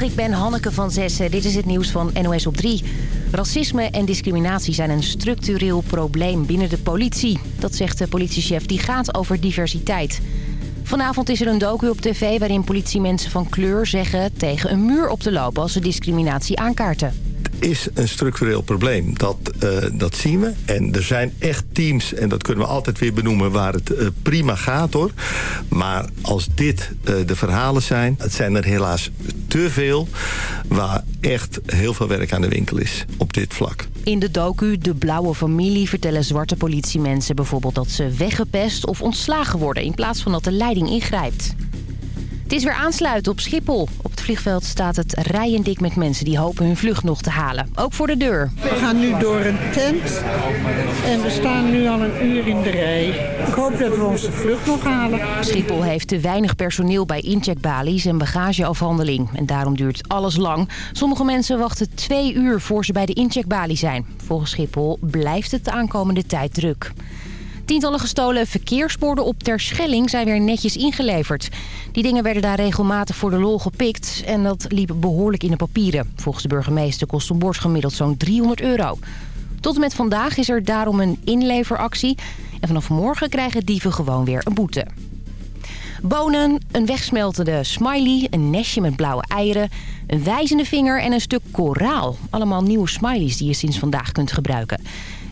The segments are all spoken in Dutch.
Ik ben Hanneke van Zessen. Dit is het nieuws van NOS op 3. Racisme en discriminatie zijn een structureel probleem binnen de politie. Dat zegt de politiechef die gaat over diversiteit. Vanavond is er een docu op tv waarin politiemensen van kleur zeggen... tegen een muur op te lopen als ze discriminatie aankaarten is een structureel probleem. Dat, uh, dat zien we. En er zijn echt teams, en dat kunnen we altijd weer benoemen... waar het uh, prima gaat, hoor. Maar als dit uh, de verhalen zijn... het zijn er helaas te veel... waar echt heel veel werk aan de winkel is op dit vlak. In de docu De Blauwe Familie vertellen zwarte politiemensen bijvoorbeeld... dat ze weggepest of ontslagen worden... in plaats van dat de leiding ingrijpt. Het is weer aansluiten op Schiphol. Op het vliegveld staat het rijen dik met mensen die hopen hun vlucht nog te halen. Ook voor de deur. We gaan nu door een tent en we staan nu al een uur in de rij. Ik hoop dat we onze vlucht nog halen. Schiphol heeft te weinig personeel bij incheckbalies en bagageafhandeling. En daarom duurt alles lang. Sommige mensen wachten twee uur voor ze bij de incheckbalie zijn. Volgens Schiphol blijft het de aankomende tijd druk. Tientallen gestolen verkeersborden op Terschelling zijn weer netjes ingeleverd. Die dingen werden daar regelmatig voor de lol gepikt en dat liep behoorlijk in de papieren. Volgens de burgemeester kost een bord gemiddeld zo'n 300 euro. Tot en met vandaag is er daarom een inleveractie. En vanaf morgen krijgen dieven gewoon weer een boete. Bonen, een wegsmeltende smiley, een nestje met blauwe eieren... een wijzende vinger en een stuk koraal. Allemaal nieuwe smileys die je sinds vandaag kunt gebruiken.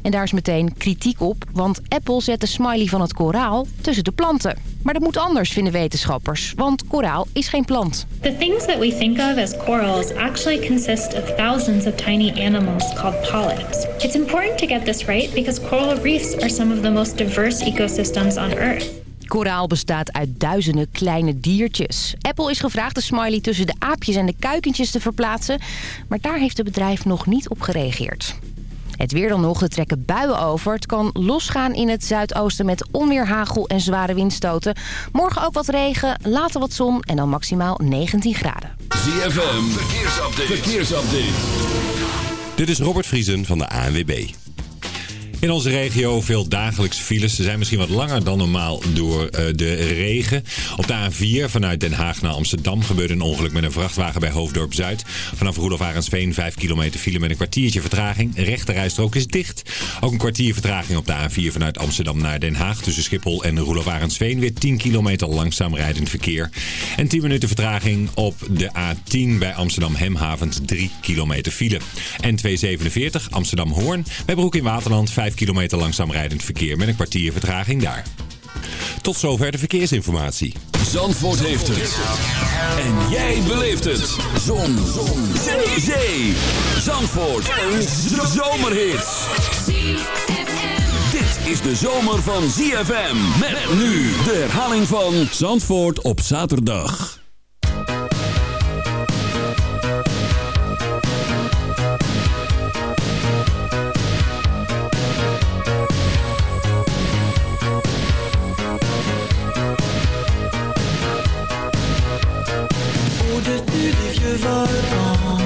En daar is meteen kritiek op, want Apple zet de smiley van het koraal tussen de planten. Maar dat moet anders, vinden wetenschappers, want koraal is geen plant. The things that we think of as corals actually consist of thousands of tiny animals called polyps. It's important to get this right because coral reefs are some of the most diverse ecosystems on Earth. Koraal bestaat uit duizenden kleine diertjes. Apple is gevraagd de smiley tussen de aapjes en de kuikentjes te verplaatsen... maar daar heeft het bedrijf nog niet op gereageerd. Het weer dan nog, er trekken buien over. Het kan losgaan in het zuidoosten met onweer, hagel en zware windstoten. Morgen ook wat regen, later wat zon en dan maximaal 19 graden. ZFM, verkeersupdate. verkeersupdate. Dit is Robert Vriesen van de ANWB. In onze regio veel dagelijkse files. Ze zijn misschien wat langer dan normaal door uh, de regen. Op de A4 vanuit Den Haag naar Amsterdam gebeurde een ongeluk met een vrachtwagen bij Hoofddorp Zuid. Vanaf Roelof Arendsveen 5 kilometer file met een kwartiertje vertraging. Rechterrijstrook is dicht. Ook een kwartier vertraging op de A4 vanuit Amsterdam naar Den Haag. Tussen Schiphol en Roelof Arendsveen weer 10 kilometer langzaam rijdend verkeer. En 10 minuten vertraging op de A10 bij Amsterdam Hemhavens 3 kilometer file. En 247 Amsterdam Hoorn bij Broek in Waterland 5 kilometer langzaam rijdend verkeer met een kwartier vertraging daar. Tot zover de verkeersinformatie. Zandvoort heeft het. En jij beleeft het. Zon. Zon. Zee. Zandvoort. Een zomerhit. Dit is de zomer van ZFM. Met nu de herhaling van Zandvoort op zaterdag. le volcan.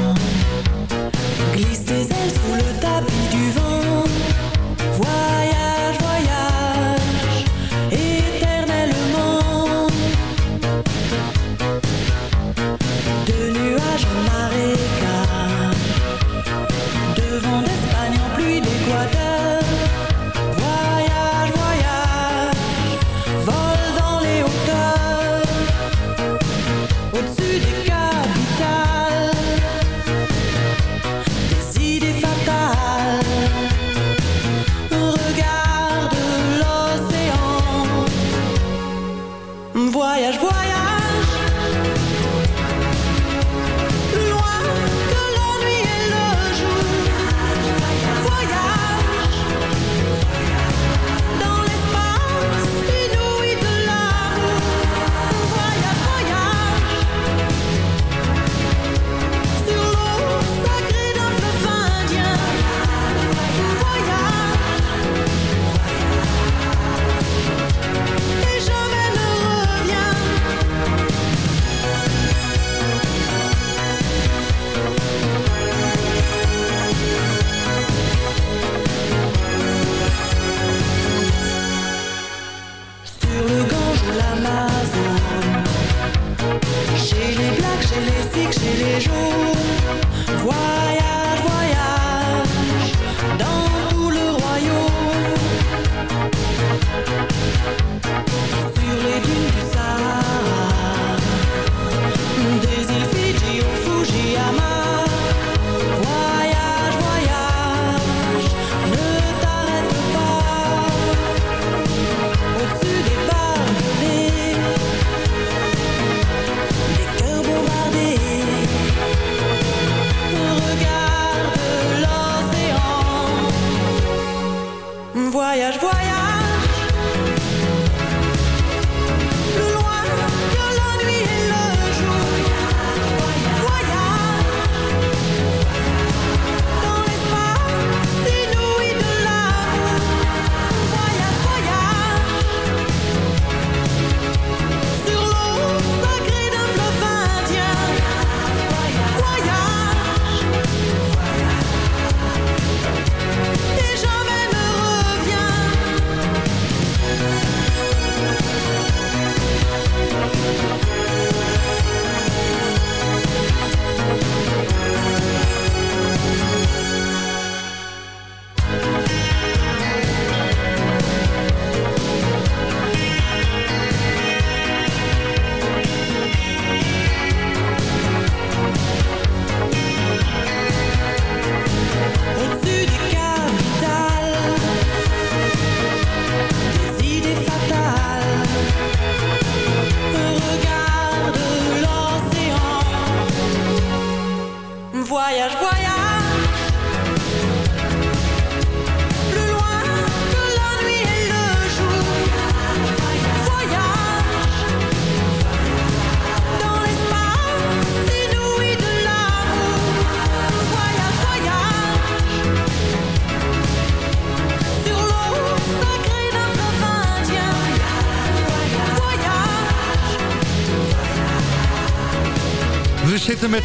Voyage, voyage.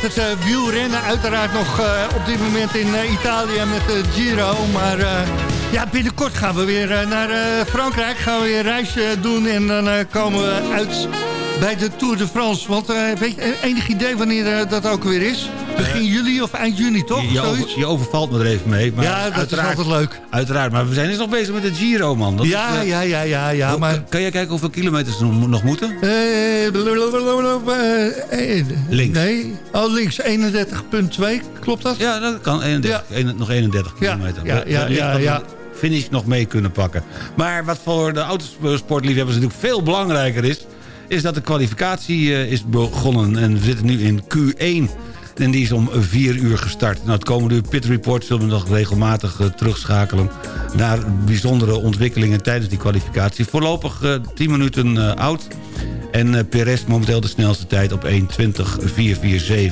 Met het uh, wielrennen. Uiteraard nog uh, op dit moment in uh, Italië met de Giro. Maar ja, binnenkort gaan we weer naar Frankrijk. Gaan we weer een reisje doen en dan komen we uit bij de Tour de France. Want weet je, enig idee wanneer dat ook weer is? Begin juli of eind juni, toch? Je, over, je overvalt me er even mee. Maar ja, dat is altijd leuk. Uiteraard, maar we zijn dus nog bezig met de Giro, man. Dat ja, is, ja, ja, ja, ja. maar... Kan jij kijken hoeveel kilometers er nog moeten? links. Nee, oh, links 31,2, klopt dat? Ja, dat kan. 31, ja. nog 31 kilometer. Ja, ja, ja. ja, Finish nog mee kunnen pakken. Maar wat voor de autosportliefhebbers natuurlijk veel belangrijker is... is dat de kwalificatie is begonnen. En we zitten nu in Q1... En die is om 4 uur gestart. Nou, het komende uur Pit Report zullen we nog regelmatig uh, terugschakelen... naar bijzondere ontwikkelingen tijdens die kwalificatie. Voorlopig uh, 10 minuten oud. En Perez momenteel de snelste tijd op 1.20.447.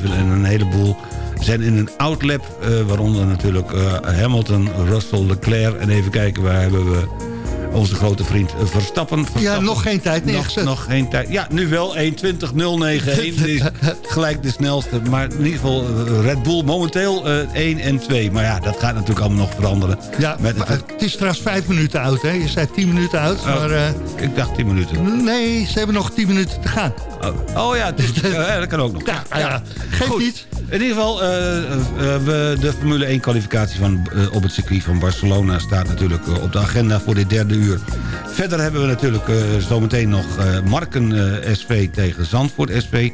En een heleboel zijn in een outlap, waaronder natuurlijk Hamilton, Russell, Leclerc. En even kijken, waar hebben we onze grote vriend Verstappen. Verstappen. Ja, nog geen tijd neergezet. Nog, nog geen tijd. Ja, nu wel 1.20.091. is gelijk de snelste. Maar in ieder geval eh, Red Bull momenteel uh, eh, 1 en 2. Maar ja, dat gaat natuurlijk allemaal nog veranderen. Ja, Met het, het, is trouwens 5 minuten oud, hè? Je zei 10 minuten oud, oh, maar... Uh, ik dacht 10 minuten. Nee, ze hebben nog 10 minuten te gaan. Oh, oh ja, dus, dat kan ook nog. Ja, ja. geef niet. In ieder geval, uh, we, de Formule 1 kwalificatie van, op het circuit van Barcelona staat natuurlijk op de agenda voor dit derde uur. Verder hebben we natuurlijk zometeen nog Marken SV tegen Zandvoort SV.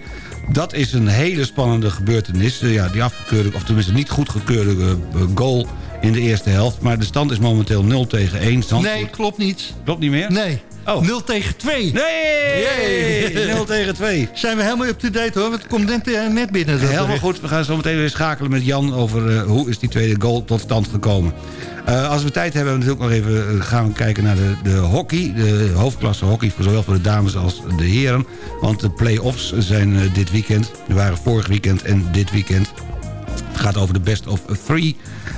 Dat is een hele spannende gebeurtenis. ja, die afgekeurde, of tenminste niet goedgekeurde goal in de eerste helft. Maar de stand is momenteel 0 tegen 1. Zandvoort... Nee, klopt niet. Klopt niet meer? Nee. Oh. 0 tegen 2. Nee! 0 tegen 2. Zijn we helemaal up-to-date hoor, want het komt net, uh, net binnen. Helemaal goed, we gaan zo meteen weer schakelen met Jan... over uh, hoe is die tweede goal tot stand gekomen. Uh, als we tijd hebben, we natuurlijk nog even, gaan we kijken naar de, de hockey. De hoofdklasse hockey, voor zowel voor de dames als de heren. Want de play-offs zijn dit weekend. Die waren vorig weekend en dit weekend. Het gaat over de best of three.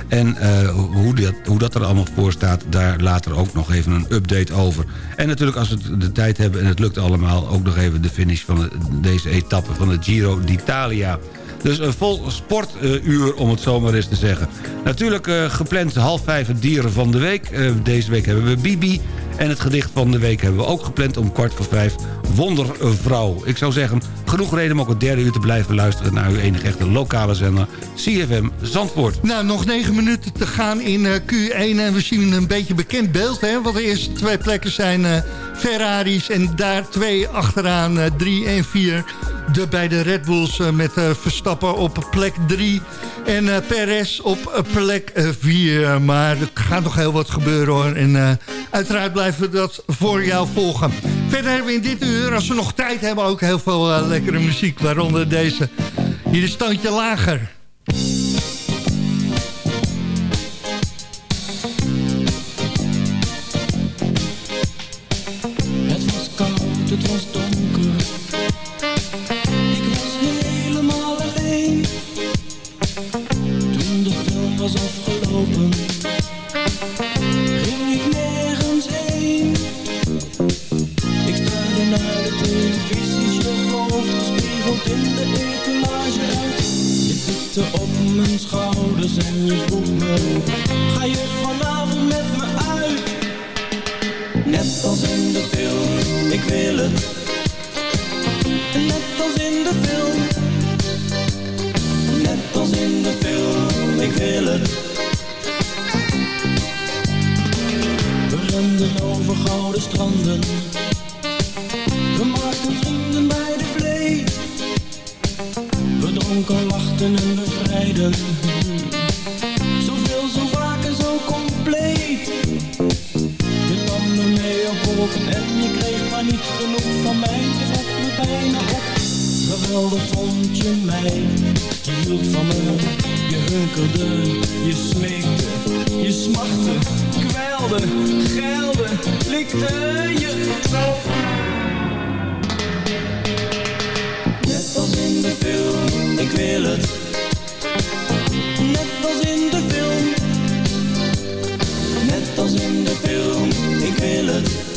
En uh, hoe, dat, hoe dat er allemaal voor staat, daar later ook nog even een update over. En natuurlijk als we de tijd hebben en het lukt allemaal... ook nog even de finish van deze etappe van de Giro d'Italia. Dus een vol sportuur, om het zo maar eens te zeggen. Natuurlijk uh, gepland half vijf het dieren van de week. Uh, deze week hebben we Bibi. En het gedicht van de week hebben we ook gepland om kwart voor vijf. Wondervrouw. Ik zou zeggen, genoeg reden om ook het derde uur te blijven luisteren... naar uw enige echte lokale zender, CFM Zandvoort. Nou, nog negen minuten te gaan in uh, Q1 en we zien een beetje bekend beeld. Hè? Want de eerste twee plekken zijn uh, Ferraris en daar twee achteraan, uh, drie en vier. De beide Red Bulls met Verstappen op plek drie en Perez op plek vier. Maar er gaat nog heel wat gebeuren hoor. En uiteraard blijven we dat voor jou volgen. Verder hebben we in dit uur, als we nog tijd hebben, ook heel veel lekkere muziek. Waaronder deze. Hier is standje lager. We renden over gouden stranden. We maakten vrienden bij de vlees. We dronken, lachten en bevrijden. Zoveel, zo vaak en zo compleet. Je nam me mee op wolken en je kreeg maar niet genoeg van mij. Je zet me bijna op. Geweldig vond je mij, je hield van me je smeekte, je smachtte, kwelde, geilde, likte je trof. Net als in de film, ik wil het. Net als in de film. Net als in de film, ik wil het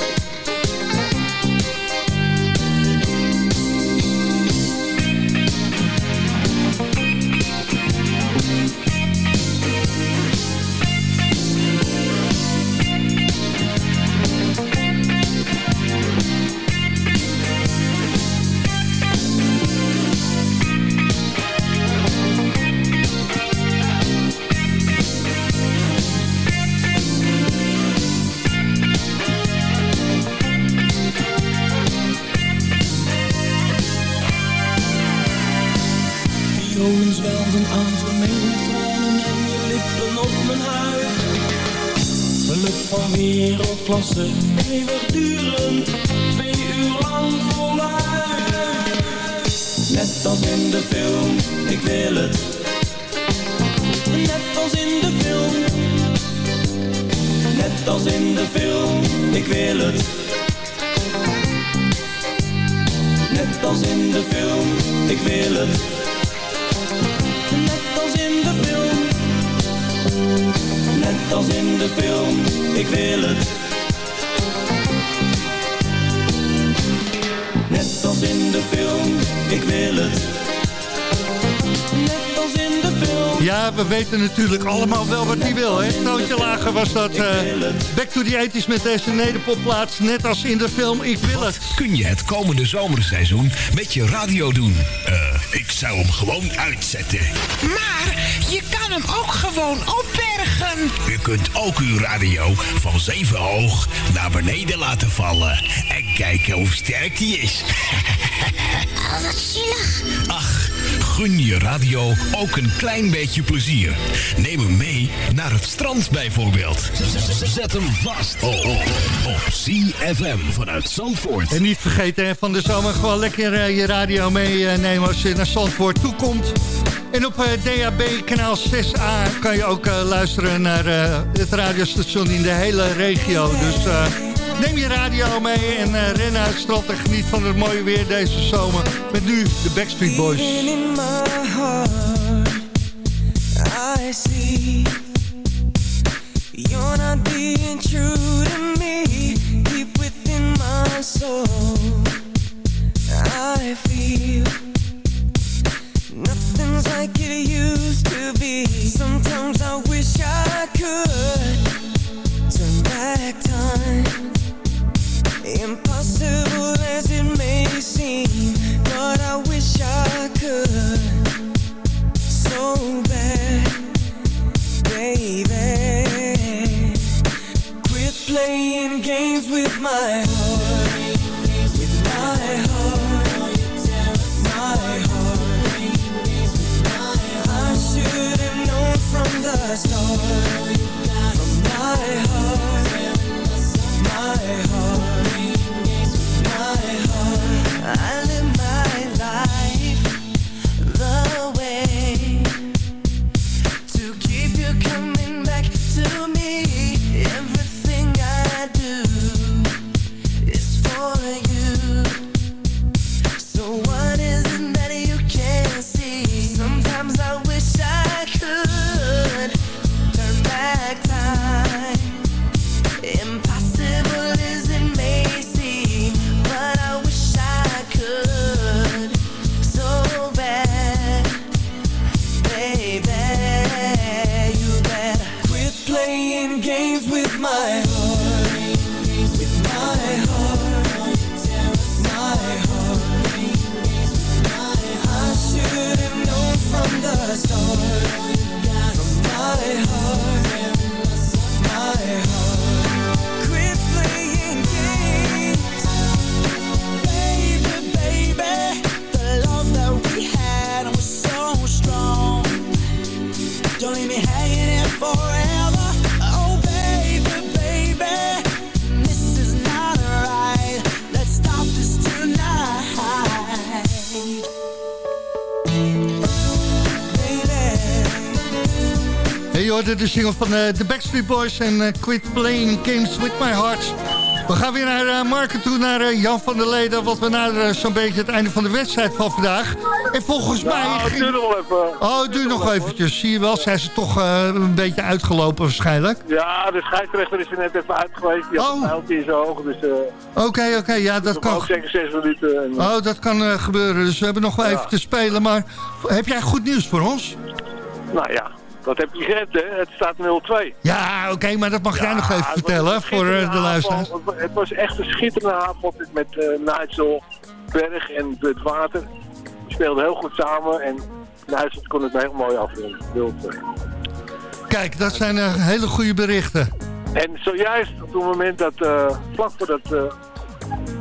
klasse, eeuwigdurend, twee uur lang voluit. Net als in de film, ik wil het. Net als in de film. Net als in de film, ik wil het. Net als in de film, ik wil het. Net als in de film. Net als in de film, ik wil het. De film, ik wil het. Net als in de film. Ja, we weten natuurlijk allemaal wel wat hij wil. Hè? Stootje lager was dat uh, Back to the 80s met deze nederpopplaats. Net als in de film Ik wil het. kun je het komende zomerseizoen met je radio doen? Uh, ik zou hem gewoon uitzetten. Maar je kan hem ook gewoon opbergen. U kunt ook uw radio van zeven hoog naar beneden laten vallen. En kijken hoe sterk die is. oh, wat zielig. Ach, gun je radio ook een klein beetje plezier. Neem hem mee naar het strand bijvoorbeeld. Zet hem vast oh, oh, op CFM vanuit Zandvoort. En niet vergeten van de zomer gewoon lekker uh, je radio meenemen als je naar Zandvoort toekomt. En op uh, DAB kanaal 6A kan je ook uh, luisteren naar het radiostation in de hele regio. Dus Neem je radio mee en uh, ren uit het strand en geniet van het mooie weer deze zomer. Met nu de Backstreet Boys. in my heart, I see You're not being true to me Deep within my soul I feel Nothing's like it used to be Sometimes I simple as it may seem. But I wish I could. Hoorde de single van uh, The Backstreet Boys en uh, Quit Playing Games With My Heart. We gaan weer naar uh, Marken toe, naar Jan van der Leden. Want we naderen zo'n beetje het einde van de wedstrijd van vandaag. En volgens mij... Duurt nog even. Oh, het duurt nog eventjes. Zie je wel, zijn ze toch een beetje uitgelopen waarschijnlijk? Ja, de scheidsrechter is er net even uit geweest. Die had Oh. een in zijn ogen. Dus, Oké, oké, okay, ja, dat kan... Zes minuten. En, oh, dat kan gebeuren. Dus we hebben nog wel Ja. even te spelen. Maar heb jij goed nieuws voor ons? Nou ja, dat heb je gered, hè. Het staat 0-2. Ja, oké, maar dat mag jij nog even vertellen voor eh, de luisteraars. Het was echt een schitterende avond met uh, Nigel, Berg en het water. Die speelden heel goed samen en Nigel kon het heel mooi afronden. 0-2. Kijk, dat zijn uh, hele goede berichten. En zojuist op het moment dat, uh, vlak voordat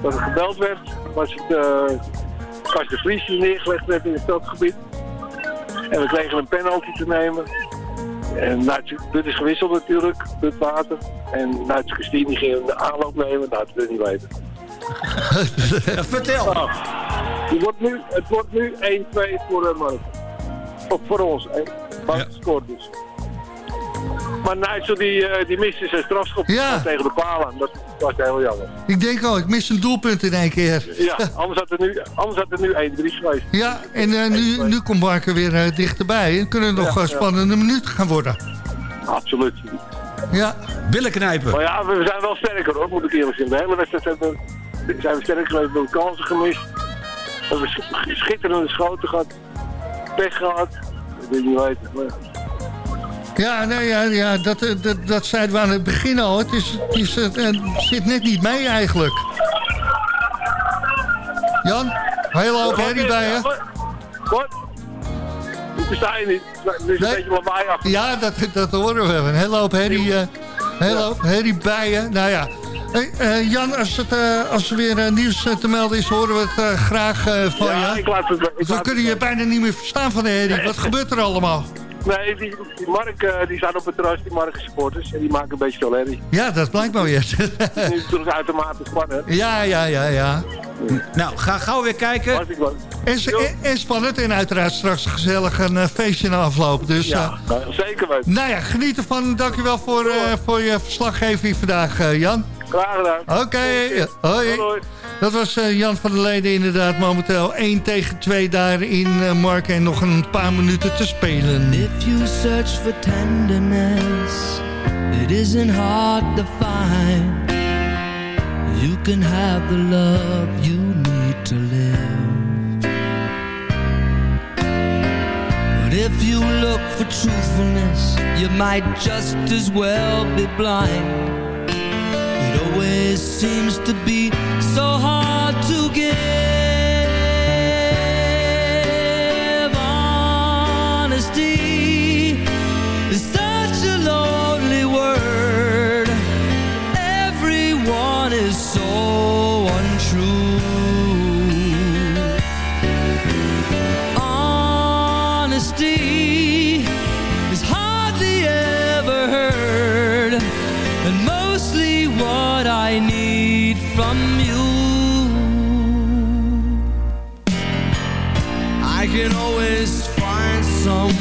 dat het gebeld werd, was het was de Vries die neergelegd werd in het stadsgebied. En we kregen een penalty te nemen. En Nuitje, dit is gewisseld natuurlijk, het water. En Nuitje Christine ging de aanloop nemen, nou, dat wil ik niet weten. Vertel. Nou, het wordt nu, het wordt nu 1-2 voor uh, Mark. Of voor ons. Mark ja. scoort dus. Maar Nigel die, uh, die miste zijn strafschop ja. tegen de palen. Dat was heel jammer. Ik denk al, ik mis een doelpunt in één keer. Ja, anders had het nu, anders had het nu 1-3 geweest. Ja, en uh, nu, nu komt Marken weer uh, dichterbij. En kunnen nog ja, spannende ja. minuten gaan worden. Absoluut. Ja. Billen knijpen. Maar ja, we zijn wel sterker hoor, moet ik eerlijk zeggen. De hele wedstrijd zijn we, zijn we sterker geweest. We hebben kansen gemist. We hebben schitterende schoten gehad. Pech gehad. Dat wil je niet weten. Maar... Ja, nee, ja, ja dat, dat, dat zeiden we aan het begin al. Het, is, het, is, het, het zit net niet mee eigenlijk. Jan, heel hoop herrie bij je. Wat? Ik versta je niet. Er is een beetje lawaai achter. Ja, dat, dat horen we. Een hele hoop herrie, uh, hele hoop herrie bij je. Nou ja. Hey, uh, Jan, als, het, uh, als er weer uh, nieuws te melden is, horen we het graag van ja, je. Ik laat het, ik we laat kunnen je bijna niet meer verstaan van de herrie. Wat gebeurt er allemaal? Nee, die, die Mark uh, die staat op het terras, die Mark supporters. En die maken een beetje veel herrie. Ja, dat blijkt maar weer. nu is het uitermate spannend. Ja, ja, ja, ja. Nou, ga gauw weer kijken. En, en, en, spannend en uiteraard straks gezellig een uh, feestje na afloop. Dus, ja, uh, zeker weten. Nou ja, geniet ervan. Dankjewel voor, voor je verslaggeving vandaag, Jan. Graag gedaan. Oké, okay. hoi. Dat was uh, Jan van der Leden inderdaad momenteel 1 tegen 2 daar in uh, Marken en nog een paar minuten te spelen. If you search for tenderness, it isn't hard to find. You can have the love you need to live. But if you look for truthfulness, you might just as well be blind. Always seems to be so hard to give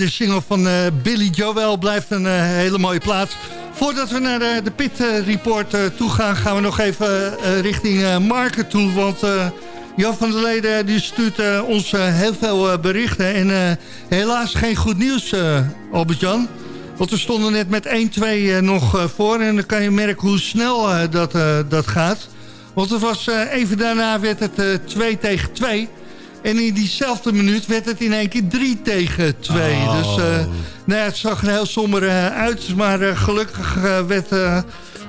de single van eh, Billy Joel. Blijft een eh, hele mooie plaats. Voordat we naar eh, de Pit Report toe gaan... gaan we nog even richting Marken toe. Want Jan van der Leden die stuurt ons heel veel berichten. En helaas geen goed nieuws, Albert-Jan. Want we stonden net met 1-2 eh, nog voor. En dan kan je merken hoe snel dat, dat gaat. Want het was, even daarna werd het eh 2 tegen 2... En in diezelfde minuut werd het in één keer 3 tegen 2. Oh. Dus eh, nou ja, het zag er heel somber eh, uit. Maar eh, gelukkig eh, werd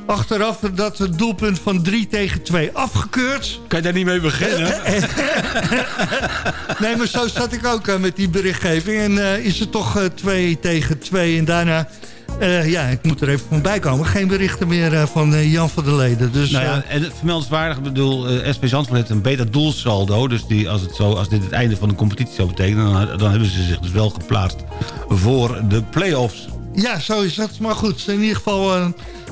achteraf dat het doelpunt van 3 tegen 2 afgekeurd. Kan je daar niet mee beginnen? nee, maar zo zat ik ook met die berichtgeving. En is het toch 2 tegen 2. En daarna, eh, ja, ik moet er even van bij komen. Geen berichten meer eh, van eh, Jan van der Leden. Dus, nou ja, en vermeldenswaardig, bedoel, SP Zandvoort heeft een beter doelsaldo. Dus die, als, het zo, als dit het einde van de competitie zou betekenen... dan, dan hebben ze zich dus wel geplaatst voor de play-offs. Ja, zo is het. Maar goed, in ieder geval eh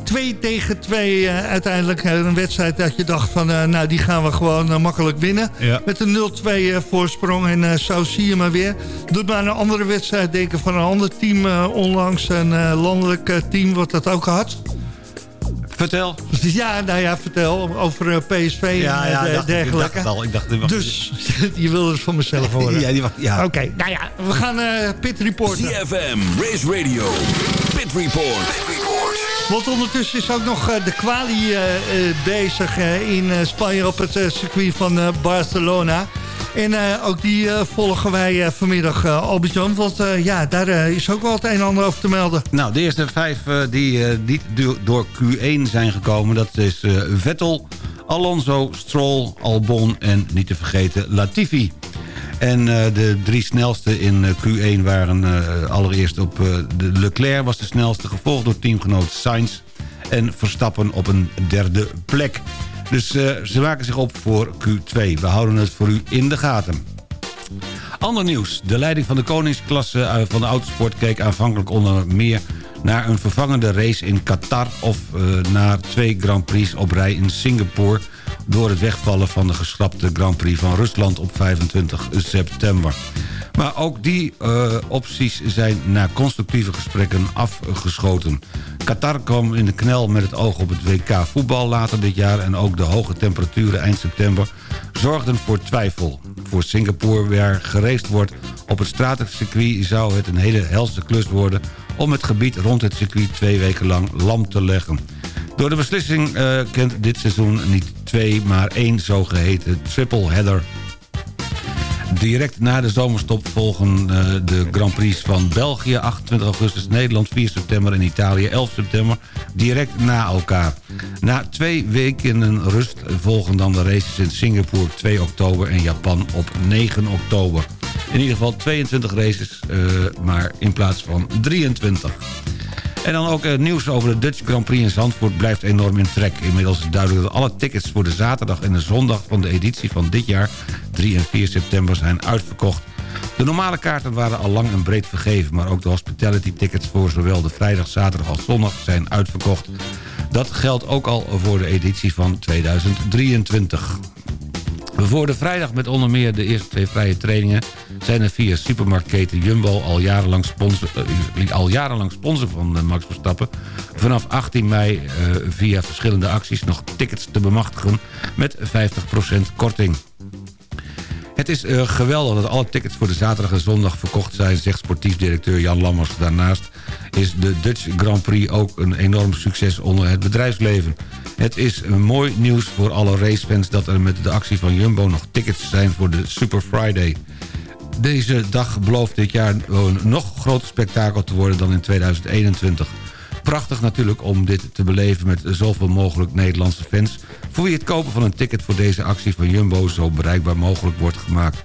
2 tegen 2 eh, uiteindelijk. eh, een wedstrijd dat je dacht van, eh, nou die gaan we gewoon eh, makkelijk winnen. Ja. Met een 0-2 eh, voorsprong en eh, zo zie je maar weer. Doet maar een andere wedstrijd denken van een ander team eh, onlangs. Een eh, landelijk eh, team wat dat ook had. Vertel. Ja, nou ja, vertel over eh, PSV Ja, en ja, eh, dacht, ik- ik dacht dergelijke. het al. Ik dacht, dus je wilde het van mezelf horen. Ja, die was- ja. Oké, nou ja, we gaan eh pit reporten. CFM, Race Radio, Pit Report. Want ondertussen is ook nog de kwalie eh, eh, bezig in Spanje op het circuit van eh, Barcelona. En eh, ook die eh, volgen wij eh, vanmiddag, Albert-Jan. Want ja, daar is ook wel het een en ander over te melden. Nou, de eerste vijf die niet do- door Q1 zijn gekomen... dat is Vettel, Alonso, Stroll, Albon en niet te vergeten Latifi. En de drie snelste in eh, Q1 waren allereerst op... de Leclerc was de snelste, gevolgd door teamgenoot Sainz... en Verstappen op een derde plek. Dus eh, ze maken zich op voor Q2. We houden het voor u in de gaten. Ander nieuws. De leiding van de koningsklasse eh, van de autosport keek aanvankelijk onder meer naar een vervangende race in Qatar... of eh, naar twee Grand Prix op rij in Singapore... door het wegvallen van de geschrapte Grand Prix van Rusland op 25 september. Maar ook die eh, opties zijn na constructieve gesprekken afgeschoten. Qatar kwam in de knel met het oog op het WK voetbal later dit jaar... en ook de hoge temperaturen eind september zorgden voor twijfel. Voor Singapore, waar gereest wordt op het stratencircuit... zou het een hele helse klus worden... om het gebied rond het circuit twee weken lang lam te leggen. Door de beslissing eh, kent dit seizoen niet twee, maar één zogeheten triple header Direct na de zomerstop volgen eh, de Grand Prix van België 28 augustus, Nederland 4 september en Italië 11 september direct na elkaar. Na twee weken een rust volgen dan de races in Singapore 2 oktober en Japan op 9 oktober. In ieder geval 22 races, eh, maar in plaats van 23. En dan ook eh, nieuws over de Dutch Grand Prix in Zandvoort blijft enorm in trek. Inmiddels is duidelijk dat alle tickets voor de zaterdag en de zondag van de editie van dit jaar, 3 en 4 september, zijn uitverkocht. De normale kaarten waren al lang en breed vergeven... maar ook de hospitality tickets voor zowel de vrijdag, zaterdag als zondag zijn uitverkocht. Dat geldt ook al voor de editie van 2023. Voor de vrijdag met onder meer de eerste twee vrije trainingen... zijn er via supermarktketen Jumbo al jarenlang sponsor, uh, al jarenlang sponsor van uh, Max Verstappen... vanaf 18 mei uh, via verschillende acties nog tickets te bemachtigen... met 50% korting. Het is uh, geweldig dat alle tickets voor de zaterdag en zondag verkocht zijn... zegt sportief directeur Jan Lammers. Daarnaast is de Dutch Grand Prix ook een enorm succes onder het bedrijfsleven. Het is mooi nieuws voor alle racefans... dat er met de actie van Jumbo nog tickets zijn voor de Super Friday. Deze dag belooft dit jaar een nog groter spektakel te worden dan in 2021 prachtig natuurlijk om dit te beleven met zoveel mogelijk Nederlandse fans... voor wie het kopen van een ticket voor deze actie van Jumbo zo bereikbaar mogelijk wordt gemaakt.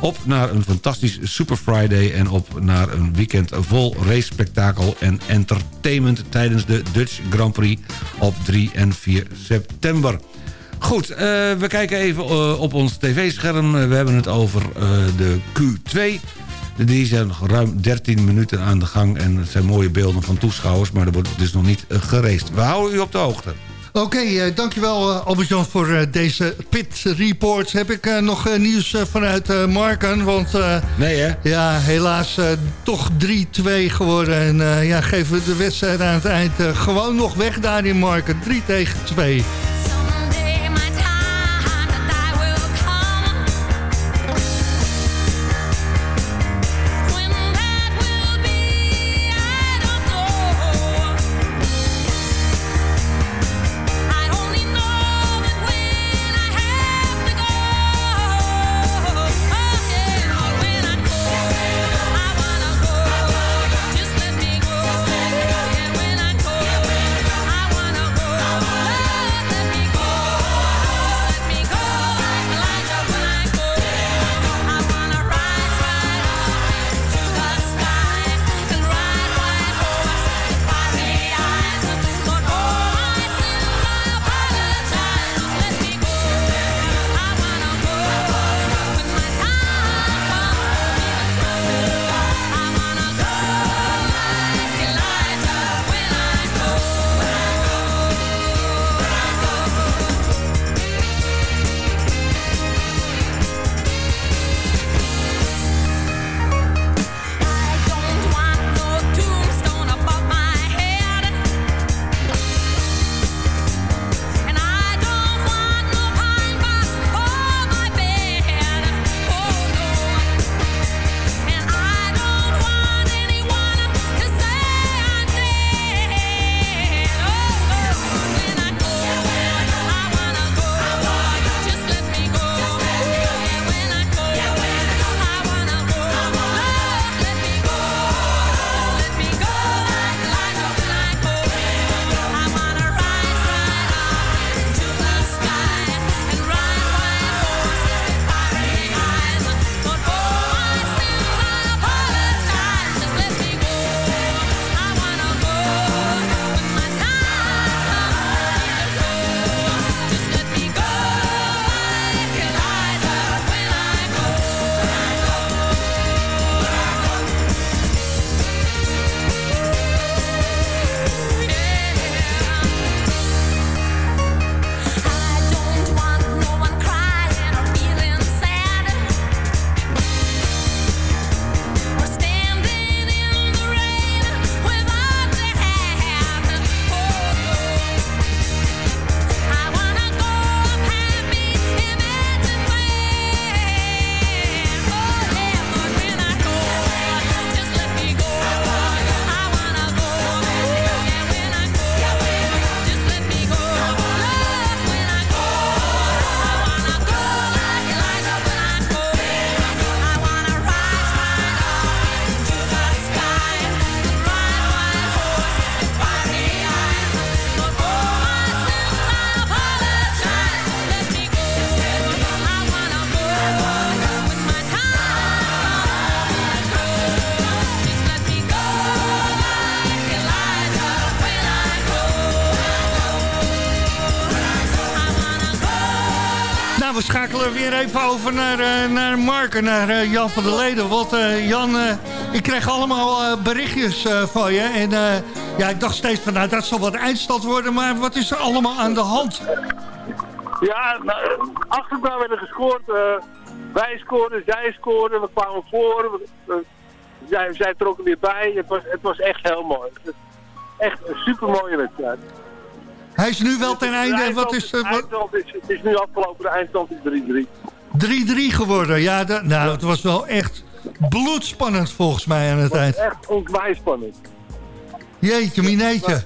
Op naar een fantastisch Super Friday en op naar een weekend vol race-spektakel en entertainment... tijdens de Dutch Grand Prix op 3 en 4 september. Goed, uh, we kijken even uh, op ons tv-scherm. we hebben het over uh, de Q2... Die zijn nog ruim 13 minuten aan de gang en het zijn mooie beelden van toeschouwers... maar er wordt dus nog niet gereest. We houden u op de hoogte. Oké, okay, uh, dankjewel uh, Albert-Jan voor deze pit report. Heb ik nog nieuws vanuit Marken? Want nee, hè? ja, helaas toch 3-2 geworden. En ja, geven we de wedstrijd aan het eind gewoon nog weg daar in Marken. 3 tegen 2. Even over naar, uh, naar Marken, naar uh, Jan van der Leden. Want uh, Jan, ik kreeg allemaal berichtjes van je. En ja, ik dacht steeds van, nou, dat zal wat eindstand worden. Maar wat is er allemaal aan de hand? Ja, nou, achter elkaar werden gescoord. eh, wij scoorden, zij scoorden, we kwamen voor. zij, zij trokken weer bij. Het was, het was echt heel mooi. Echt een super mooie wedstrijd. Hij is nu wel ten einde. Wat is, de eh, wat- eindstand is, het is nu afgelopen, de eindstand is 3-3. 3-3 geworden. Ja, nou, het was wel echt bloedspannend volgens mij aan het eind. Echt onwijs spannend. Jeetje, mineetje.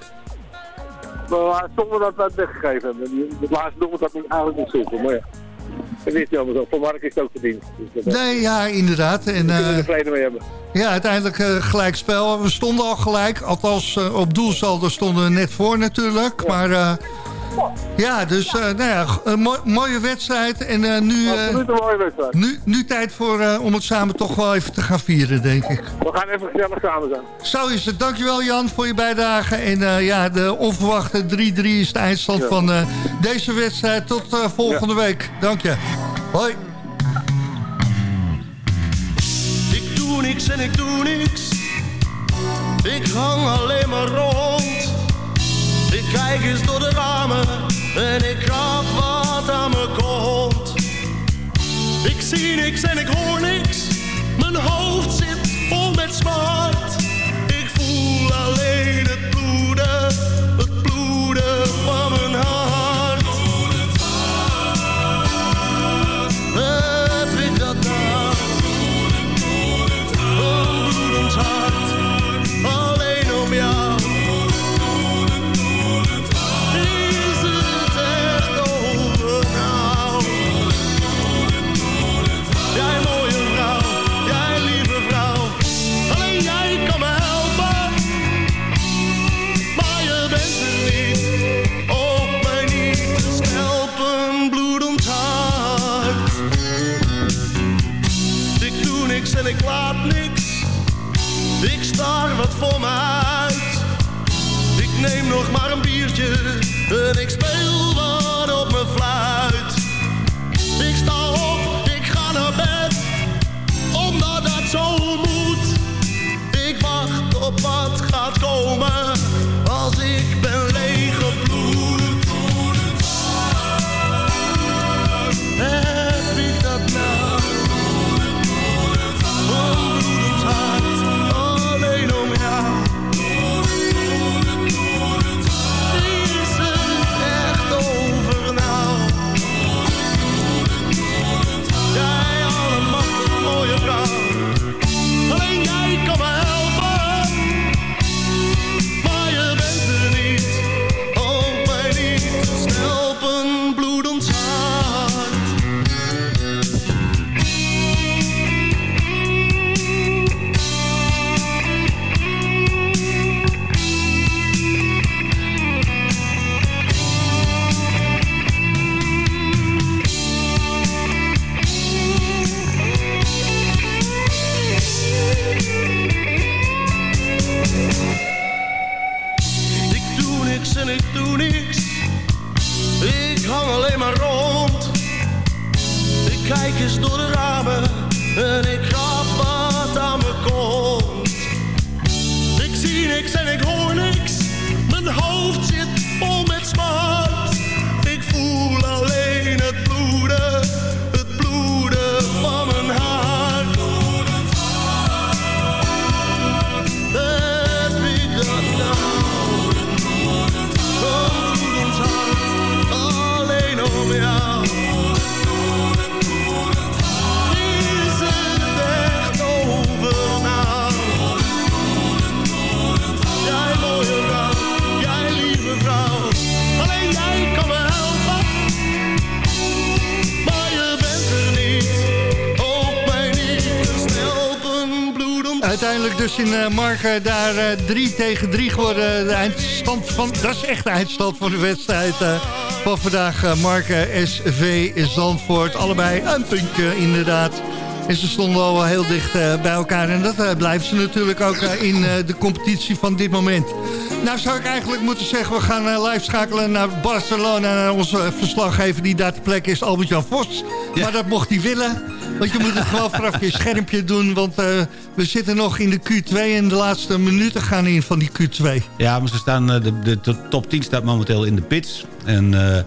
Maar zonder dat we het weggegeven hebben. Het laatste doel dat niet eigenlijk niet zoeken. Maar ja, dat is jammer zo. Voor Mark is het ook verdiend. Dus Nee, ja, inderdaad. En, daar kunnen we eh, er vrede mee hebben. ja, uiteindelijk eh, gelijk spel. We stonden al gelijk. Althans, eh, op doelsaldo stonden we net voor natuurlijk. Maar ja, dus eh, nou ja, een mo- mooie wedstrijd. En eh, nu, eh, Absoluut een mooie wedstrijd. nu, nu tijd voor, eh, om het samen toch wel even te gaan vieren, denk ik. We gaan even gezellig samen zijn. Zo is het. Dankjewel Jan voor je bijdrage. En eh, ja, de onverwachte 3-3 is de eindstand Ja. van eh, deze wedstrijd. Tot eh, volgende week. Dank je. Hoi. Ik doe niks en ik doe niks. Ik hang alleen maar rond. Ik kijk eens door de ramen en ik krap wat aan me komt. Ik zie niks en ik hoor niks. Mijn hoofd zit vol met smart. En ik laat niks. Ik staar wat voor me uit. Ik neem nog maar een biertje en ik speel wat op mijn fluit. Ik sta op, ik ga naar bed, omdat dat zo moet. Ik wacht op wat gaat komen dus in eh Marken daar eh 3 tegen 3 geworden. De eindstand van, dat is echt de eindstand van de wedstrijd eh, van vandaag. eh Marken SV Zandvoort. Allebei een puntje inderdaad. En ze stonden al wel heel dicht eh, bij elkaar. En dat eh, blijven ze natuurlijk ook eh, in eh, de competitie van dit moment. Nou zou ik eigenlijk moeten zeggen... we gaan eh, live schakelen naar Barcelona... naar onze verslaggever die daar ter plekke is, Albert-Jan Vos. Maar dat mocht hij willen. Want je moet het gewoon vanaf je schermpje doen. Want eh, we zitten nog in de Q2 en de laatste minuten gaan in van die Q2. Ja, maar ze staan, eh, de, de, top 10 staat momenteel in de pits. En eh,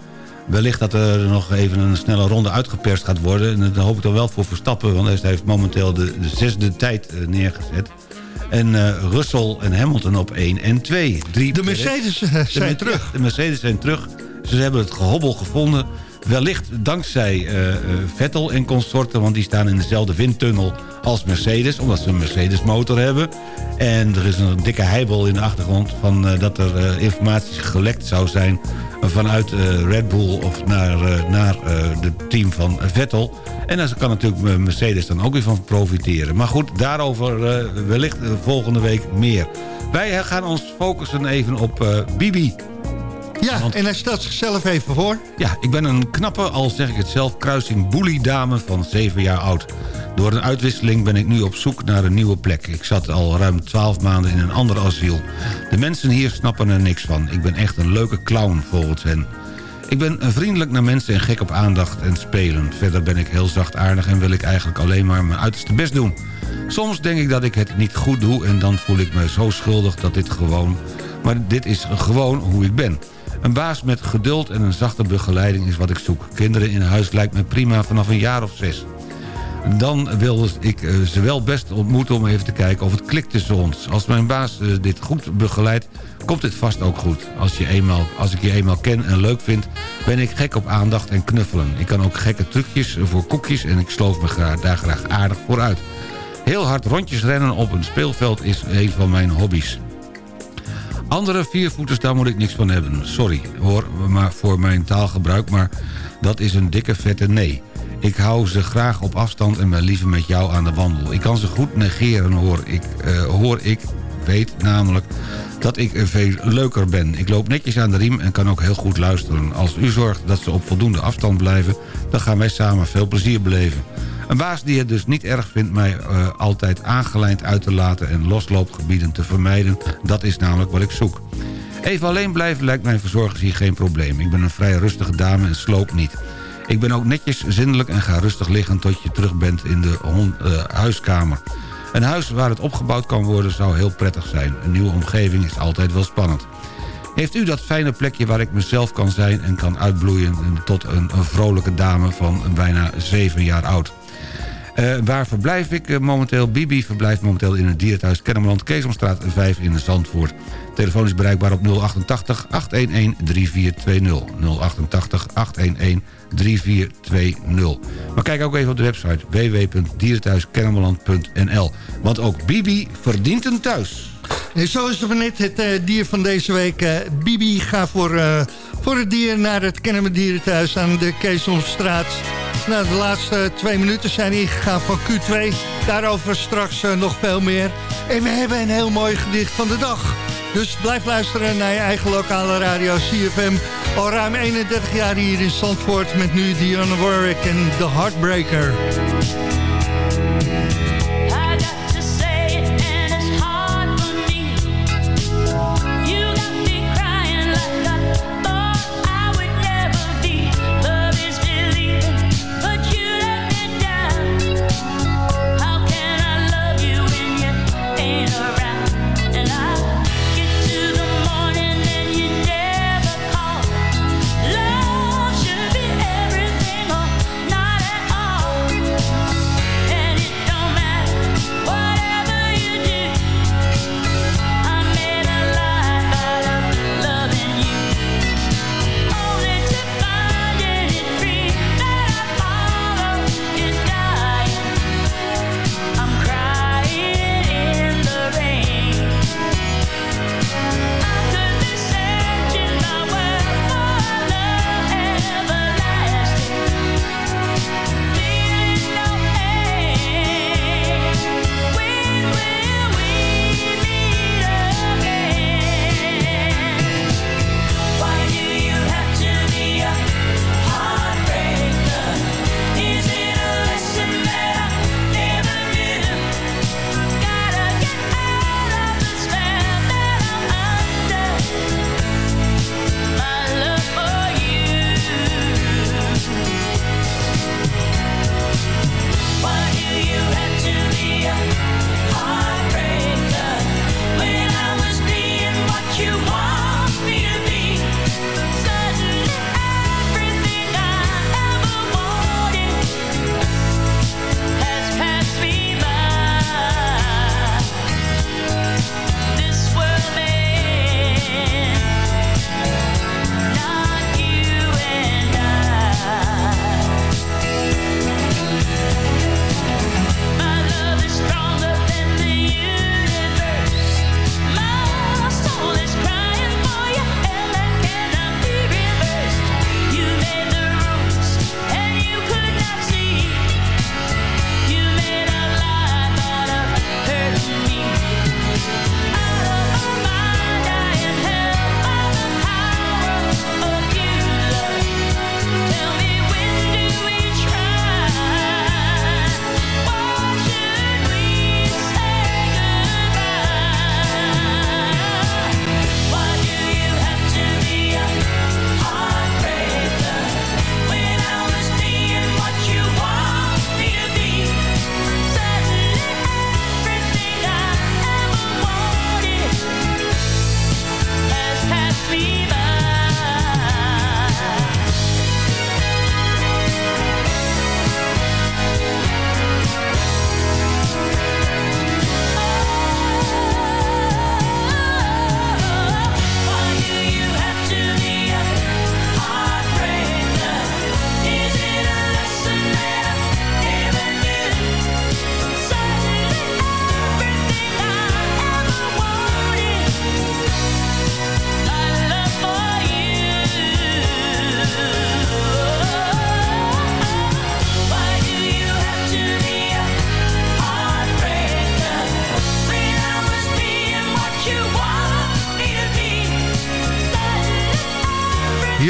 Wellicht dat er nog even een snelle ronde uitgeperst gaat worden. En dat hoop ik dan wel voor Verstappen, want hij heeft momenteel de, de zesde tijd neergezet. En uh, Russell en Hamilton op 1 en 2. Drie de Mercedes zijn de, terug. De Mercedes zijn terug. Ze hebben het gehobbel gevonden. Wellicht dankzij uh, Vettel en consorten... want die staan in dezelfde windtunnel als Mercedes... omdat ze een Mercedes motor hebben. En er is een dikke heibel in de achtergrond... van uh, dat er informatie gelekt zou zijn vanuit Red Bull of naar, naar het team van Vettel. En daar kan natuurlijk Mercedes dan ook weer van profiteren. Maar goed, daarover wellicht volgende week meer. Wij gaan ons focussen even op Bibi. Ja, Want, en hij stelt zichzelf even voor. Ja, ik ben een knappe, al zeg ik het zelf, kruising boelie-dame van 7 jaar oud. Door een uitwisseling ben ik nu op zoek naar een nieuwe plek. Ik zat al ruim 12 maanden in een ander asiel. De mensen hier snappen er niks van. Ik ben echt een leuke clown volgens hen. Ik ben vriendelijk naar mensen en gek op aandacht en spelen. Verder ben ik heel zachtaardig en wil ik eigenlijk alleen maar mijn uiterste best doen. Soms denk ik dat ik het niet goed doe en dan voel ik me zo schuldig dat dit gewoon... Maar dit is gewoon hoe ik ben. Een baas met geduld en een zachte begeleiding is wat ik zoek. Kinderen in huis lijkt me prima vanaf een jaar of zes. Dan wil ik eh, ze wel best ontmoeten om even te kijken of het klikt tussen ons. Als mijn baas eh, dit goed begeleidt, komt dit vast ook goed. Als, je eenmaal, als ik je eenmaal ken en leuk vind, ben ik gek op aandacht en knuffelen. Ik kan ook gekke trucjes voor koekjes en ik sloof me graag, daar graag aardig voor uit. Heel hard rondjes rennen op een speelveld is een van mijn hobby's. Andere viervoeters, daar moet ik niks van hebben. Sorry hoor, maar voor mijn taalgebruik, maar dat is een dikke vette nee. Ik hou ze graag op afstand en ben liever met jou aan de wandel. Ik kan ze goed negeren, hoor ik, uh, hoor ik weet namelijk dat ik veel leuker ben. Ik loop netjes aan de riem en kan ook heel goed luisteren. Als u zorgt dat ze op voldoende afstand blijven... dan gaan wij samen veel plezier beleven. Een baas die het dus niet erg vindt mij uh, altijd aangelijnd uit te laten... en losloopgebieden te vermijden, dat is namelijk wat ik zoek. Even alleen blijven lijkt mijn verzorgers hier geen probleem. Ik ben een vrij rustige dame en sloop niet. Ik ben ook netjes zindelijk en ga rustig liggen tot je terug bent in de uh, huiskamer. Een huis waar het opgebouwd kan worden zou heel prettig zijn. Een nieuwe omgeving is altijd wel spannend. Heeft u dat fijne plekje waar ik mezelf kan zijn en kan uitbloeien... tot een vrolijke dame van bijna 7 jaar oud? Uh, waar verblijf ik uh, momenteel? Bibi verblijft momenteel in het dierenthuis Kennemerland... Keesomstraat 5 in Zandvoort. Telefoon is bereikbaar op 088 811 3420. 088 811 3420. Maar kijk ook even op de website www.dierenthuiskennemerland.nl. Want ook Bibi verdient een thuis. En zo is het net het uh, dier van deze week. Bibi gaat voor, voor het dier naar het Kennemer Dierenthuis aan de Keesomstraat. Nou, de laatste twee minuten zijn ingegaan van Q2. Daarover straks nog veel meer. En we hebben een heel mooi gedicht van de dag. Dus blijf luisteren naar je eigen lokale radio CFM. Al ruim 31 jaar hier in Zandvoort met nu Dionne Warwick en The Heartbreaker.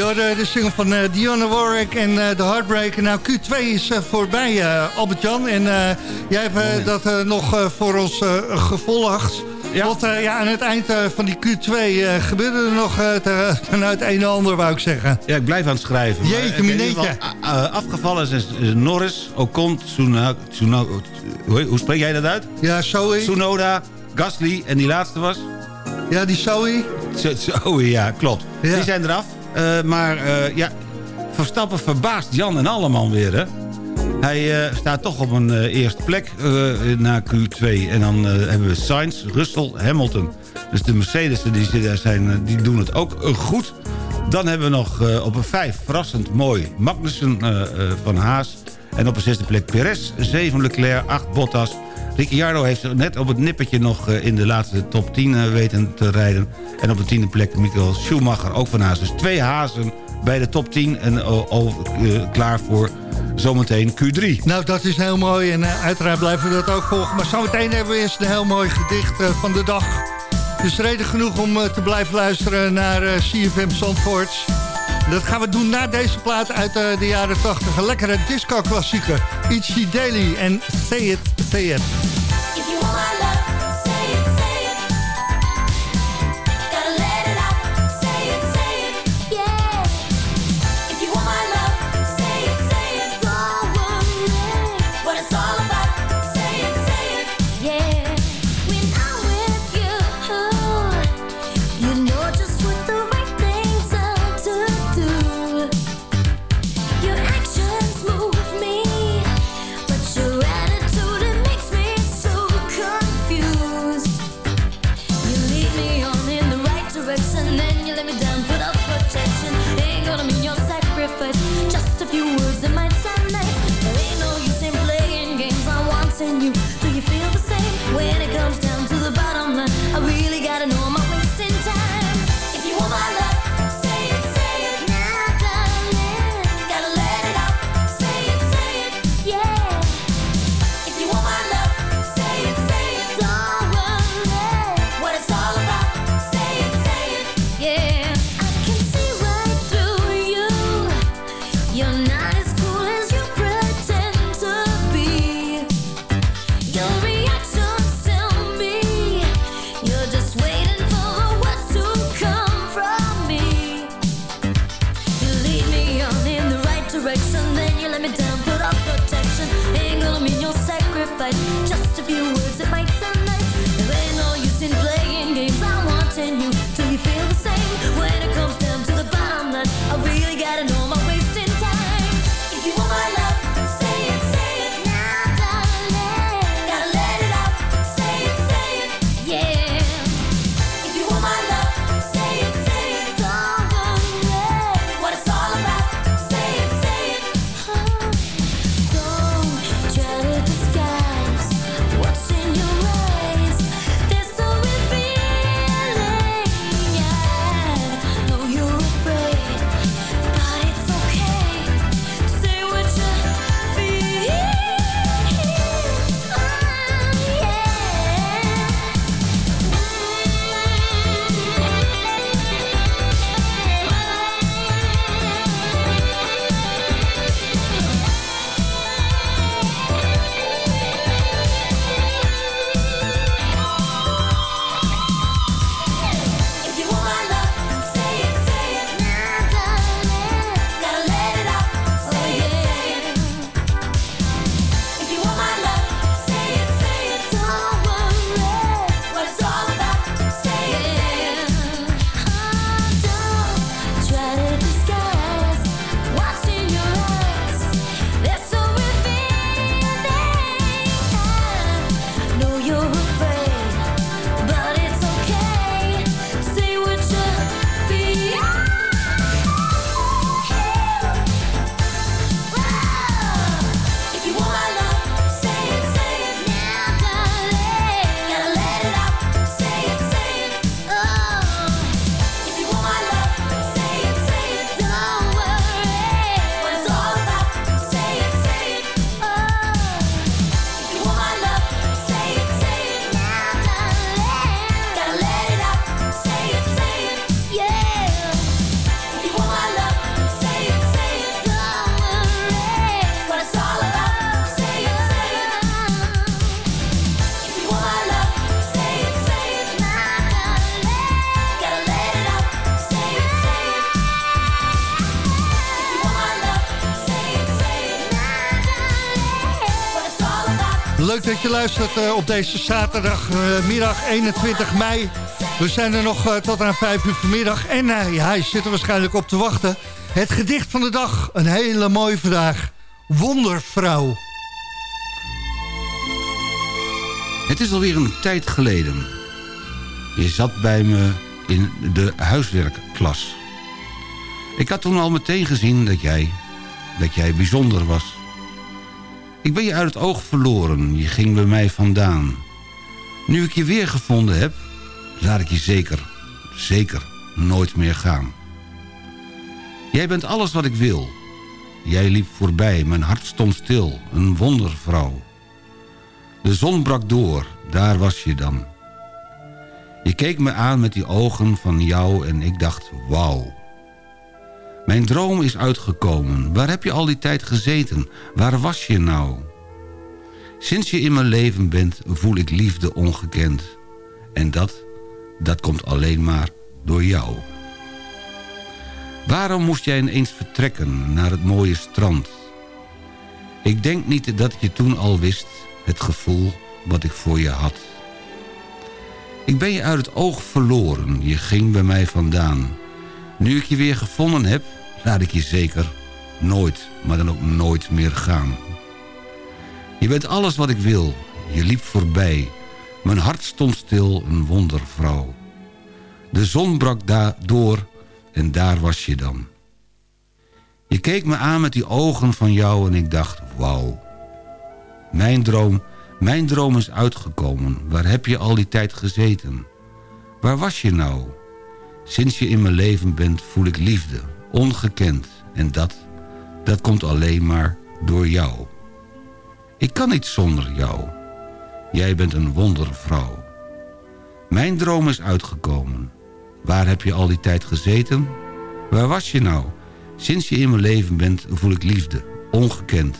Hoorde de single van uh, Dionne Warwick en uh, The Heartbreaker. Nou, Q2 is uh, voorbij, Albert-Jan. En jij hebt dat nog voor ons gevolgd. Ja. Want ja, aan het eind van die Q2 gebeurde er nog vanuit een en ander, wou ik zeggen. Ja, ik blijf aan het schrijven. Jeetje, mineetje. afgevallen is Norris, Ocon, Tsunoda, hoe spreek jij dat uit? Ja, Zoe. Tsunoda, Gasly en die laatste was? Ja, die Zoe. Zoe, ja, klopt. Die zijn eraf. Uh, maar uh, ja, Verstappen verbaast Jan en Alleman weer, hè? Hij uh, staat toch op een eerste plek na Q2. En dan hebben we Sainz, Russell, Hamilton. Dus de Mercedes die, zijn, die doen het ook goed. Dan hebben we nog op een vijf, verrassend mooi, Magnussen van Haas. En op een zesde plek Perez, zeven Leclerc, acht Bottas... Ricciardo heeft net op het nippertje nog eh, in de laatste top 10 eh, weten te rijden. En op de tiende plek Michael Schumacher, ook van Haas. Dus twee hazen bij de top 10 en uh, klaar voor zometeen Q3. Nou, dat is heel mooi en uiteraard blijven we dat ook volgen. Maar zometeen hebben we eerst een heel mooi gedicht van de dag. Dus reden genoeg om te blijven luisteren naar CFM Zandvoorts. Dat gaan we doen na deze plaat uit de jaren 80. Een lekkere disco-klassieker. Itchy Daily en Say It, Say dat je luistert uh, op deze zaterdagmiddag uh, 21 mei. We zijn er nog uh, tot aan 5 uur vanmiddag. En hij zit er waarschijnlijk op te wachten. Het gedicht van de dag, een hele mooie vandaag. Wondervrouw. Het is alweer een tijd geleden. Je zat bij me in de huiswerkklas. Ik had toen al meteen gezien dat jij, dat jij bijzonder was. Ik ben je uit het oog verloren, je ging bij mij vandaan. Nu ik je weer gevonden heb, laat ik je zeker, zeker nooit meer gaan. Jij bent alles wat ik wil. Jij liep voorbij, mijn hart stond stil, een wondervrouw. De zon brak door, daar was je dan. Je keek me aan met die ogen van jou en ik dacht, wauw. Mijn droom is uitgekomen. Waar heb je al die tijd gezeten? Waar was je nou? Sinds je in mijn leven bent, voel ik liefde ongekend. En dat, dat komt alleen maar door jou. Waarom moest jij ineens vertrekken naar het mooie strand? Ik denk niet dat je toen al wist, het gevoel wat ik voor je had. Ik ben je uit het oog verloren, je ging bij mij vandaan. Nu ik je weer gevonden heb, laat ik je zeker nooit, maar dan ook nooit meer gaan. Je bent alles wat ik wil, je liep voorbij. Mijn hart stond stil, een wondervrouw. De zon brak daar door en daar was je dan. Je keek me aan met die ogen van jou en ik dacht, wauw. Mijn droom, mijn droom is uitgekomen. Waar heb je al die tijd gezeten? Waar was je nou? Sinds je in mijn leven bent voel ik liefde, ongekend. En dat, dat komt alleen maar door jou. Ik kan niet zonder jou. Jij bent een wondervrouw. Mijn droom is uitgekomen. Waar heb je al die tijd gezeten? Waar was je nou? Sinds je in mijn leven bent voel ik liefde, ongekend.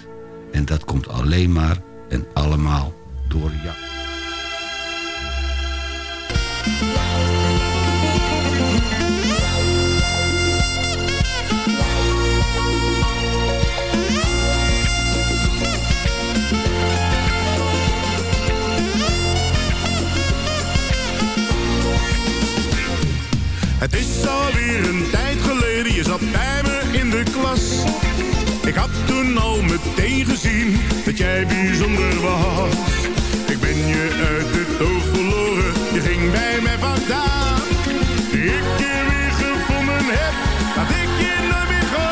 En dat komt alleen maar en allemaal door jou. Het is alweer een tijd geleden, je zat bij me in de klas. Ik had toen al meteen gezien dat jij bijzonder was. Ik ben je uit het oog verloren, je ging bij mij vandaan. Ik je weer gevonden heb, dat ik je nooit meer ga.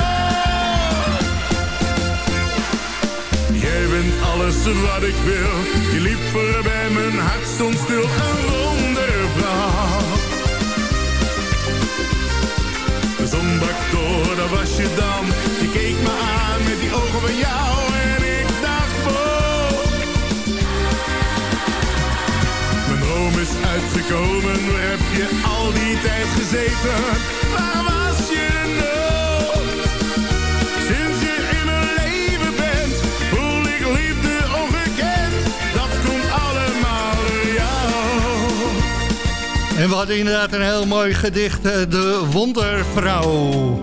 Jij bent alles wat ik wil, je liep voorbij, mijn hart stond stil, een wondervrouw. Daar was je dan. Je keek me aan met die ogen van jou en ik dacht, wow. Mijn droom is uitgekomen, waar heb je al die tijd gezeten? Waar was je nou? Sinds je in mijn leven bent, voel ik liefde ongekend. Dat komt allemaal door jou. En we hadden inderdaad een heel mooi gedicht, eh, De Wondervrouw.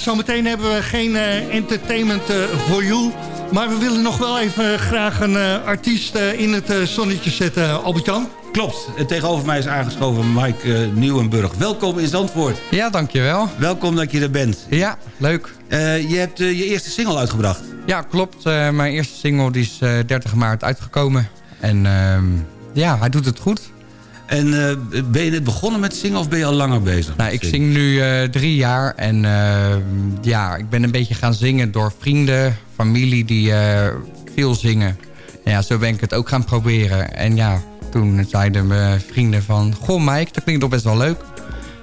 Zometeen hebben we geen uh, entertainment voor you. Maar we willen nog wel even graag een artiest in het zonnetje zetten, Albert-Jan. Klopt. En tegenover mij is aangeschoven Mike Nieuwenburg. Welkom in Zandvoort. Ja, dankjewel. Welkom dat je er bent. Ja, leuk. je hebt je eerste single uitgebracht. Ja, klopt. mijn eerste single die is 30 maart uitgekomen. En ehm, ja, hij doet het goed. En uh, ben je net begonnen met zingen of ben je al langer bezig? Nou, ik zing nu uh, drie jaar en uh, ja, ik ben een beetje gaan zingen door vrienden, familie die veel zingen. En ja, zo ben ik het ook gaan proberen. En ja, toen zeiden mijn vrienden van, goh Mike, dat klinkt toch best wel leuk.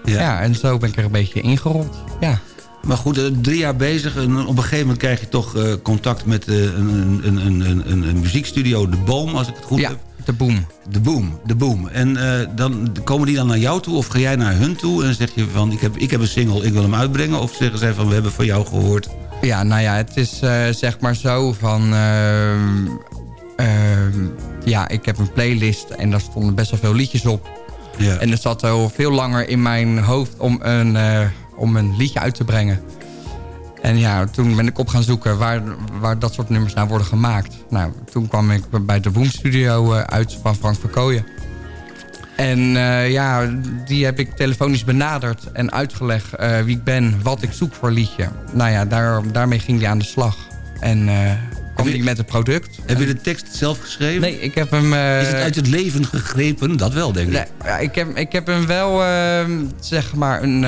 Ja. ja, en zo ben ik er een beetje ingerold. Ja. Maar goed, drie jaar bezig en op een gegeven moment krijg je toch contact met een, een, een, een, een muziekstudio, De Boom, als ik het goed ja. heb. De Boom. De Boom, de Boom. En uh, dan komen die dan naar jou toe of ga jij naar hun toe... en zeg je van, ik heb, ik heb een single, ik wil hem uitbrengen... of zeggen zij van, we hebben van jou gehoord... Ja, nou ja, het is uh, zeg maar zo van... Uh, ja, ik heb een playlist en daar stonden best wel veel liedjes op. Ja. En het zat al veel langer in mijn hoofd om een, om een liedje uit te brengen. En ja, toen ben ik op gaan zoeken waar, waar dat soort nummers nou worden gemaakt. Nou, toen kwam ik bij de Boom Studio eh, uit van Frank Verkooyen. En uh, ja, die heb ik telefonisch benaderd en uitgelegd uh, wie ik ben, wat ik zoek voor liedje. Nou ja, daar, daarmee ging hij aan de slag. En uh, kwam hij met het product. Heb je de tekst zelf geschreven? Nee, ik heb hem... Is het uit het leven gegrepen? Dat wel, denk ik. Nee, ja, ik, heb, ik heb hem wel, zeg maar, een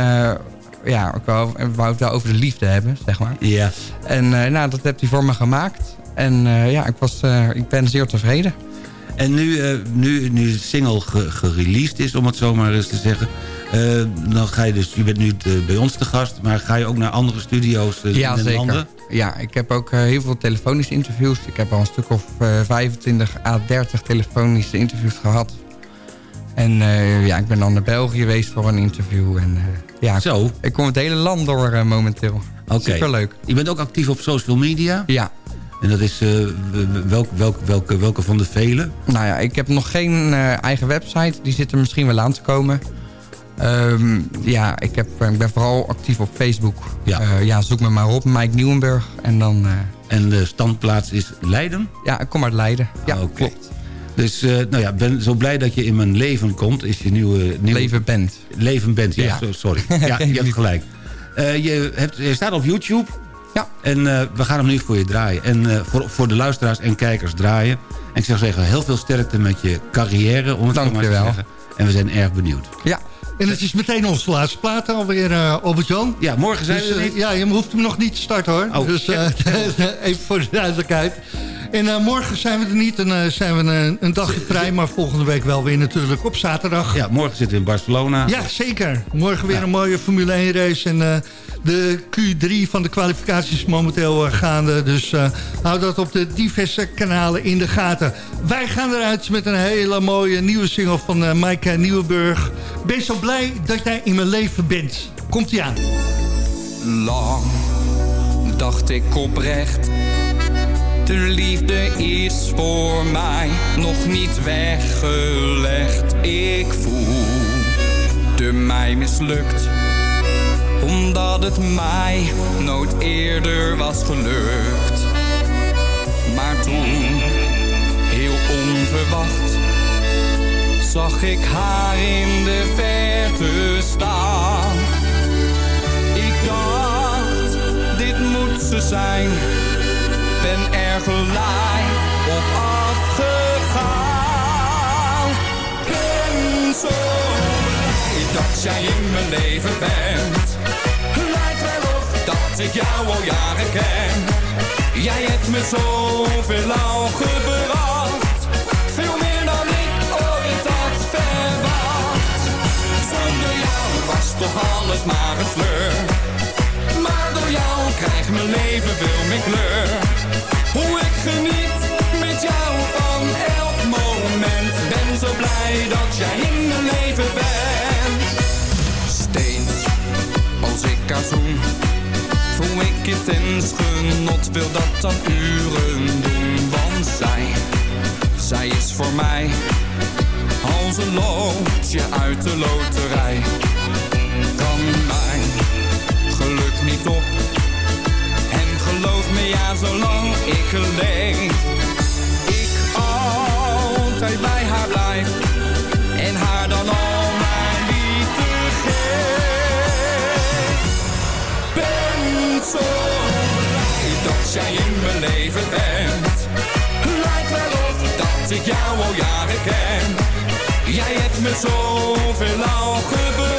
ja, ik wou, wou het wel over de liefde hebben, zeg maar. Ja. En uh, nou, dat heeft hij voor me gemaakt. En uh, ja, ik, was, uh, ik ben zeer tevreden. En nu, nu, nu de single gereleased is, om het zo maar eens te zeggen... dan ga je dus, je bent nu bij ons te gast... maar ga je ook naar andere studio's ja, in zeker. landen? Ja, ik heb ook heel veel telefonische interviews. Ik heb al een stuk of 25 à 30 telefonische interviews gehad. En ja, ik ben dan naar België geweest voor een interview. En ja, Zo. ik kom het hele land door uh, momenteel. Oké. Superleuk. Je bent ook actief op social media? Ja. En dat is welk, welk, welke, welke van de vele? Nou ja, ik heb nog geen eigen website. Die zit er misschien wel aan te komen. Um, ja, ik, heb, ik ben vooral actief op Facebook. Ja. ja, zoek me maar op, Mike Nieuwenburg. En, dan, en de standplaats is Leiden? Ja, ik kom uit Leiden. Ja, okay. klopt. Dus uh, nou ja, ben zo blij dat je in mijn leven komt. Is je nieuwe... nieuwe... Leven bent. Leven bent, ja. ja. Sorry. Ja, je hebt gelijk. Uh, je, hebt, je staat op YouTube. Ja. En uh, we gaan hem nu voor je draaien. En voor, voor de luisteraars en kijkers draaien. En ik zou zeggen, heel veel sterkte met je carrière. Om het Dank maar je te wel. zeggen. En we zijn erg benieuwd. Ja. En het is meteen onze laatste plaat alweer, uh, Albert-Jan. Ja, morgen zijn dus, we er niet. Ja, je hoeft hem nog niet te starten hoor. Oh, dus uh, even voor de duidelijkheid. En uh, morgen zijn we er niet. En zijn we een, een dagje vrij. Maar volgende week wel weer natuurlijk op zaterdag. Ja, morgen zitten we in Barcelona. Ja, zeker. Morgen weer ja. een mooie Formule 1 race. En de Q3 van de kwalificaties momenteel gaande. Dus hou dat op de diverse kanalen in de gaten. Wij gaan eruit met een hele mooie nieuwe single van uh, Maaike Nieuwenburg. Ben zo blij dat jij in mijn leven bent. Komt-ie aan. Lang dacht ik oprecht. De liefde is voor mij nog niet weggelegd. Ik voel de mij mislukt. Omdat het mij nooit eerder was gelukt. Maar toen, heel onverwacht, zag ik haar in de verte staan. Ik dacht, dit moet ze zijn. Ben er gelijk op afgegaan. Ben zo blij dat jij in mijn leven bent. Lijkt wel of dat ik jou al jaren ken. Jij hebt me zoveel al gebracht. Veel meer dan ik ooit had verwacht. Zonder jou was toch alles maar een sleur. Door jou krijgt mijn leven veel meer kleur. Hoe ik geniet met jou van elk moment. Ben zo blij dat jij in mijn leven bent. Steeds als ik haar zoen voel ik het intens genot, wil dat dan uren doen. Want zij, zij is voor mij als een loodje uit de loterij. Kan geluk niet. En geloof me ja, zolang ik leef, ik altijd bij haar blijf. En haar dan al mijn liefde geef. Ben zo blij dat jij in mijn leven bent. Lijkt wel of dat ik jou al jaren ken. Jij hebt me zoveel al gebracht.